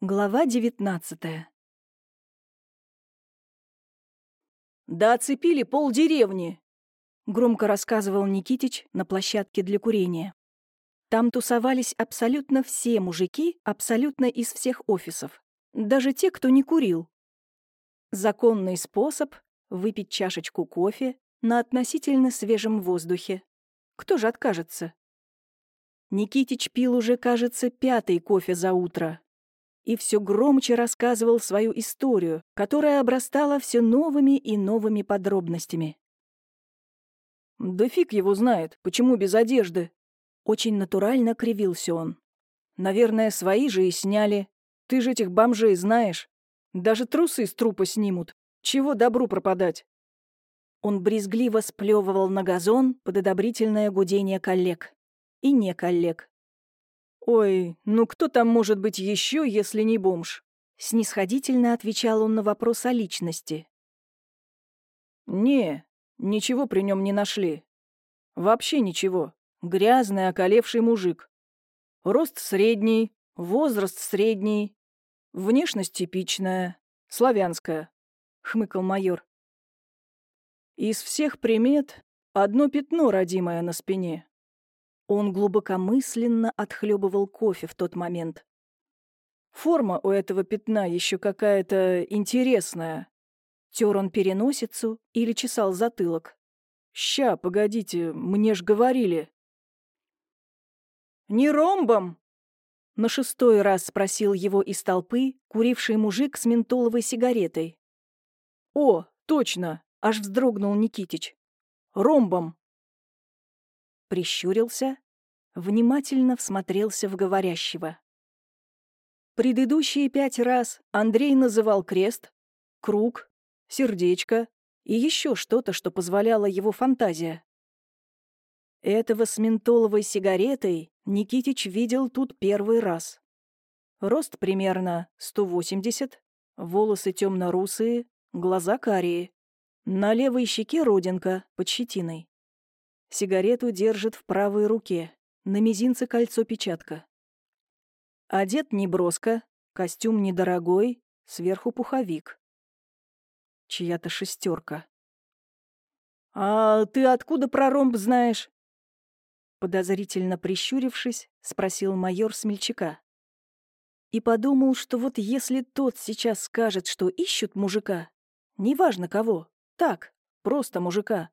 Глава девятнадцатая. «Да оцепили полдеревни!» — громко рассказывал Никитич на площадке для курения. Там тусовались абсолютно все мужики, абсолютно из всех офисов. Даже те, кто не курил. Законный способ — выпить чашечку кофе на относительно свежем воздухе. Кто же откажется? Никитич пил уже, кажется, пятый кофе за утро и все громче рассказывал свою историю, которая обрастала все новыми и новыми подробностями. «Да фиг его знает, почему без одежды?» Очень натурально кривился он. «Наверное, свои же и сняли. Ты же этих бомжей знаешь. Даже трусы с трупа снимут. Чего добру пропадать?» Он брезгливо сплевывал на газон под одобрительное гудение коллег. И не коллег. «Ой, ну кто там может быть еще, если не бомж?» Снисходительно отвечал он на вопрос о личности. «Не, ничего при нем не нашли. Вообще ничего. Грязный, околевший мужик. Рост средний, возраст средний, внешность типичная, славянская», — хмыкал майор. «Из всех примет одно пятно родимое на спине. Он глубокомысленно отхлебывал кофе в тот момент. «Форма у этого пятна еще какая-то интересная». Тер он переносицу или чесал затылок. «Ща, погодите, мне ж говорили». «Не ромбом?» На шестой раз спросил его из толпы куривший мужик с ментоловой сигаретой. «О, точно!» — аж вздрогнул Никитич. «Ромбом!» Прищурился, внимательно всмотрелся в говорящего. Предыдущие пять раз Андрей называл крест, круг, сердечко и еще что-то, что позволяла его фантазия. Этого с ментоловой сигаретой Никитич видел тут первый раз. Рост примерно 180, волосы темно-русые, глаза карие. На левой щеке родинка под щетиной. Сигарету держит в правой руке, на мизинце кольцо-печатка. Одет неброско, костюм недорогой, сверху пуховик. Чья-то шестерка. «А ты откуда про ромб знаешь?» Подозрительно прищурившись, спросил майор Смельчака. И подумал, что вот если тот сейчас скажет, что ищут мужика, неважно кого, так, просто мужика,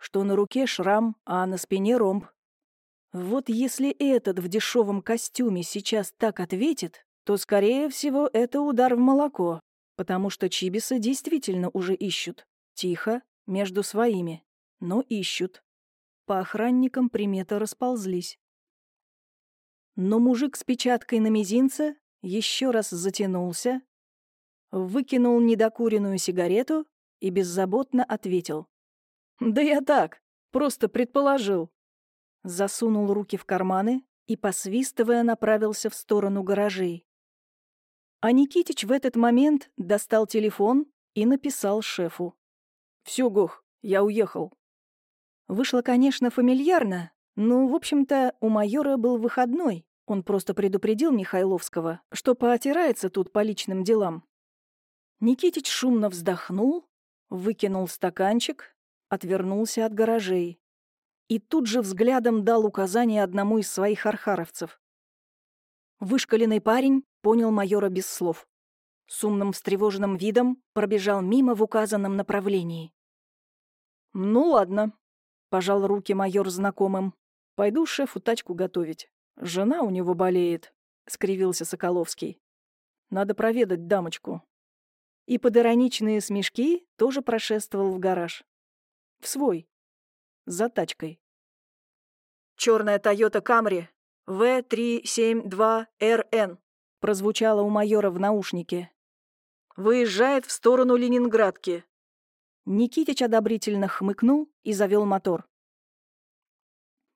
что на руке шрам, а на спине ромб. Вот если этот в дешевом костюме сейчас так ответит, то, скорее всего, это удар в молоко, потому что чибисы действительно уже ищут. Тихо, между своими, но ищут. По охранникам приметы расползлись. Но мужик с печаткой на мизинце еще раз затянулся, выкинул недокуренную сигарету и беззаботно ответил. «Да я так, просто предположил». Засунул руки в карманы и, посвистывая, направился в сторону гаражей. А Никитич в этот момент достал телефон и написал шефу. «Всё, Гох, я уехал». Вышло, конечно, фамильярно, но, в общем-то, у майора был выходной. Он просто предупредил Михайловского, что поотирается тут по личным делам. Никитич шумно вздохнул, выкинул стаканчик, отвернулся от гаражей и тут же взглядом дал указание одному из своих архаровцев. Вышкаленный парень понял майора без слов. С умным встревоженным видом пробежал мимо в указанном направлении. «Ну ладно», — пожал руки майор знакомым. «Пойду шефу тачку готовить. Жена у него болеет», — скривился Соколовский. «Надо проведать дамочку». И под ироничные смешки тоже прошествовал в гараж. В свой. За тачкой. Черная Тойота Камри В-372РН прозвучало у майора в наушнике. Выезжает в сторону Ленинградки. Никитич одобрительно хмыкнул и завел мотор.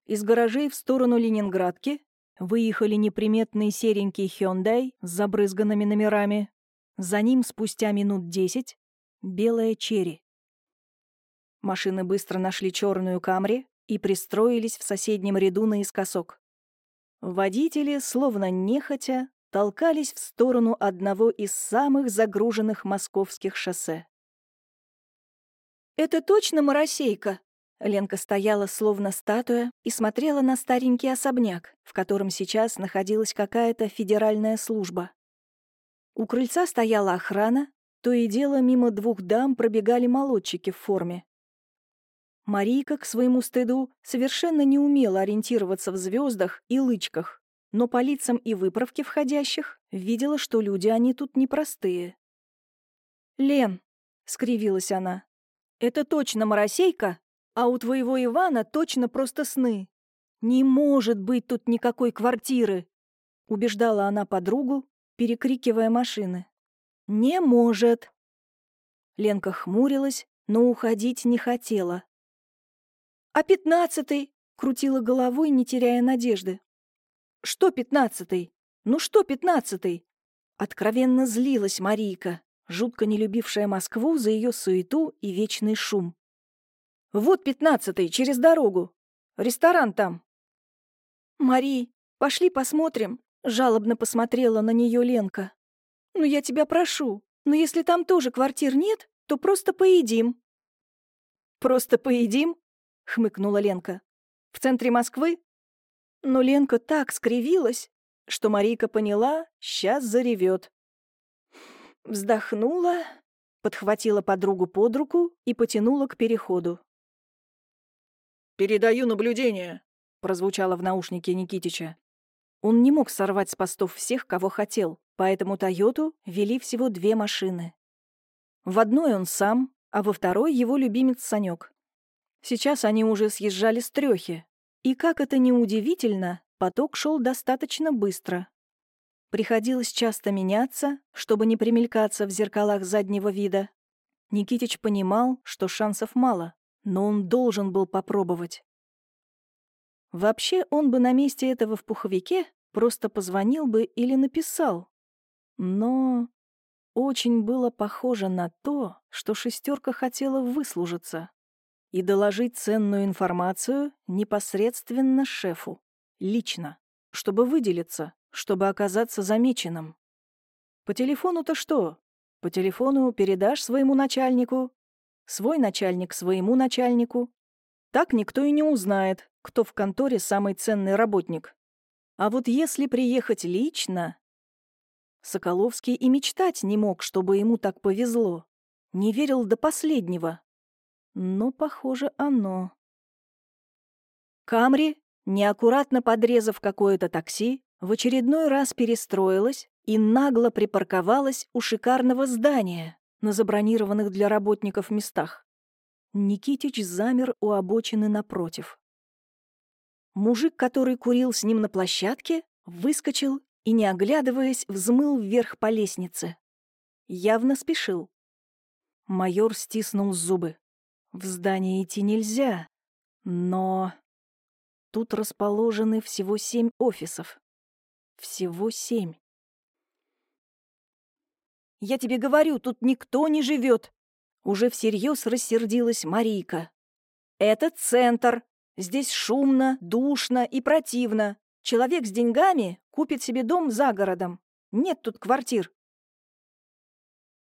Из гаражей в сторону Ленинградки выехали неприметный серенький Hyundai с забрызганными номерами. За ним спустя минут десять — белая черри. Машины быстро нашли черную Камри и пристроились в соседнем ряду наискосок. Водители, словно нехотя, толкались в сторону одного из самых загруженных московских шоссе. «Это точно Моросейка?» Ленка стояла словно статуя и смотрела на старенький особняк, в котором сейчас находилась какая-то федеральная служба. У крыльца стояла охрана, то и дело мимо двух дам пробегали молодчики в форме. Марийка, к своему стыду, совершенно не умела ориентироваться в звездах и лычках, но по лицам и выправке входящих видела, что люди они тут непростые. «Лен», — скривилась она, — «это точно моросейка, а у твоего Ивана точно просто сны. Не может быть тут никакой квартиры», — убеждала она подругу, перекрикивая машины. «Не может!» Ленка хмурилась, но уходить не хотела. «А пятнадцатый?» — крутила головой, не теряя надежды. «Что пятнадцатый? Ну что пятнадцатый?» Откровенно злилась Марийка, жутко не любившая Москву за ее суету и вечный шум. «Вот пятнадцатый, через дорогу. Ресторан там». «Мари, пошли посмотрим», — жалобно посмотрела на нее Ленка. «Ну, я тебя прошу, но если там тоже квартир нет, то просто поедим». «Просто поедим?» — хмыкнула Ленка. «В центре Москвы?» Но Ленка так скривилась, что Марийка поняла, сейчас заревет. Вздохнула, подхватила подругу под руку и потянула к переходу. «Передаю наблюдение», — прозвучало в наушнике Никитича. Он не мог сорвать с постов всех, кого хотел, поэтому «Тойоту» вели всего две машины. В одной он сам, а во второй его любимец Санек. Сейчас они уже съезжали с трёхи, и, как это ни удивительно, поток шел достаточно быстро. Приходилось часто меняться, чтобы не примелькаться в зеркалах заднего вида. Никитич понимал, что шансов мало, но он должен был попробовать. Вообще, он бы на месте этого в пуховике просто позвонил бы или написал. Но очень было похоже на то, что шестерка хотела выслужиться и доложить ценную информацию непосредственно шефу, лично, чтобы выделиться, чтобы оказаться замеченным. По телефону-то что? По телефону передашь своему начальнику, свой начальник своему начальнику. Так никто и не узнает, кто в конторе самый ценный работник. А вот если приехать лично... Соколовский и мечтать не мог, чтобы ему так повезло. Не верил до последнего. Но, похоже, оно. Камри, неаккуратно подрезав какое-то такси, в очередной раз перестроилась и нагло припарковалась у шикарного здания на забронированных для работников местах. Никитич замер у обочины напротив. Мужик, который курил с ним на площадке, выскочил и, не оглядываясь, взмыл вверх по лестнице. Явно спешил. Майор стиснул зубы. В здание идти нельзя, но... Тут расположены всего семь офисов. Всего семь. «Я тебе говорю, тут никто не живет!» Уже всерьез рассердилась Марийка. «Это центр, Здесь шумно, душно и противно. Человек с деньгами купит себе дом за городом. Нет тут квартир.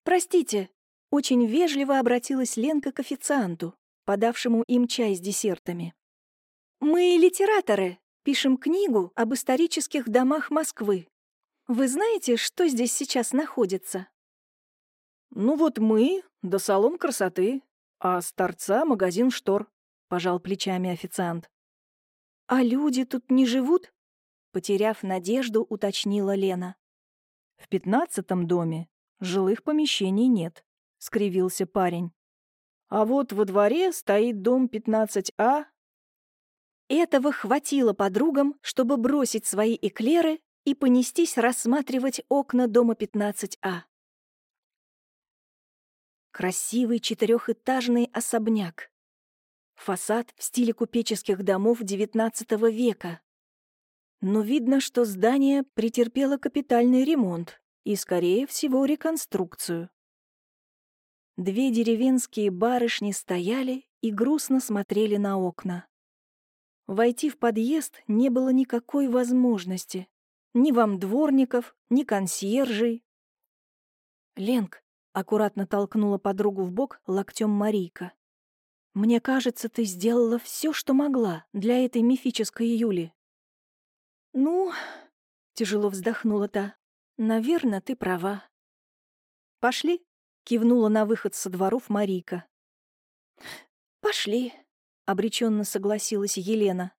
«Простите», — очень вежливо обратилась Ленка к официанту, подавшему им чай с десертами. «Мы литераторы, пишем книгу об исторических домах Москвы. Вы знаете, что здесь сейчас находится?» «Ну вот мы, да салон красоты, а с торца магазин штор», — пожал плечами официант. «А люди тут не живут?» — потеряв надежду, уточнила Лена. «В пятнадцатом доме жилых помещений нет», — скривился парень. «А вот во дворе стоит дом 15А». Этого хватило подругам, чтобы бросить свои эклеры и понестись рассматривать окна дома 15А. Красивый четырехэтажный особняк, Фасад в стиле купеческих домов XIX века. Но видно, что здание претерпело капитальный ремонт и, скорее всего, реконструкцию. Две деревенские барышни стояли и грустно смотрели на окна. Войти в подъезд не было никакой возможности. Ни вам дворников, ни консьержей. Ленк аккуратно толкнула подругу в бок локтем Марийка. Мне кажется, ты сделала все, что могла для этой мифической Юли. Ну, тяжело вздохнула та. Наверное, ты права. Пошли, кивнула на выход со дворов Марийка. Пошли, обреченно согласилась Елена.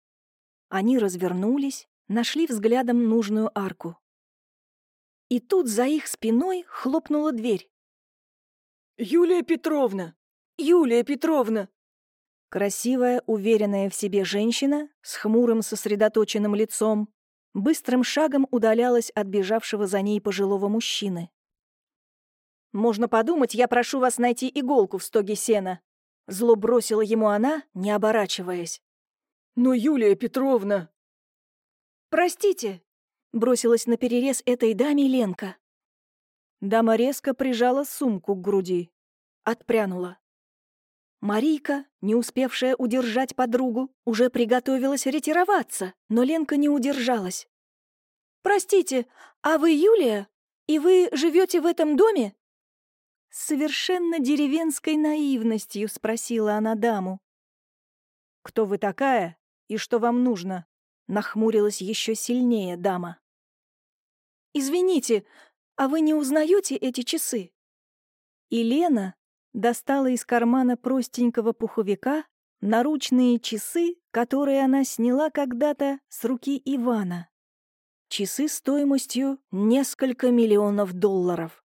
Они развернулись, нашли взглядом нужную арку. И тут за их спиной хлопнула дверь. «Юлия Петровна! Юлия Петровна!» Красивая, уверенная в себе женщина с хмурым сосредоточенным лицом быстрым шагом удалялась от бежавшего за ней пожилого мужчины. «Можно подумать, я прошу вас найти иголку в стоге сена», зло бросила ему она, не оборачиваясь. «Но Юлия Петровна...» «Простите», — бросилась на перерез этой даме Ленка. Дама резко прижала сумку к груди. Отпрянула. Марийка, не успевшая удержать подругу, уже приготовилась ретироваться, но Ленка не удержалась. «Простите, а вы Юлия? И вы живете в этом доме?» С совершенно деревенской наивностью спросила она даму. «Кто вы такая и что вам нужно?» Нахмурилась еще сильнее дама. «Извините, а вы не узнаете эти часы?» И Лена достала из кармана простенького пуховика наручные часы, которые она сняла когда-то с руки Ивана. Часы стоимостью несколько миллионов долларов.